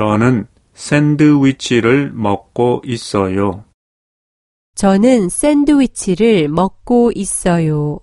저는 샌드위치를 먹고 있어요. 저는 샌드위치를 먹고 있어요.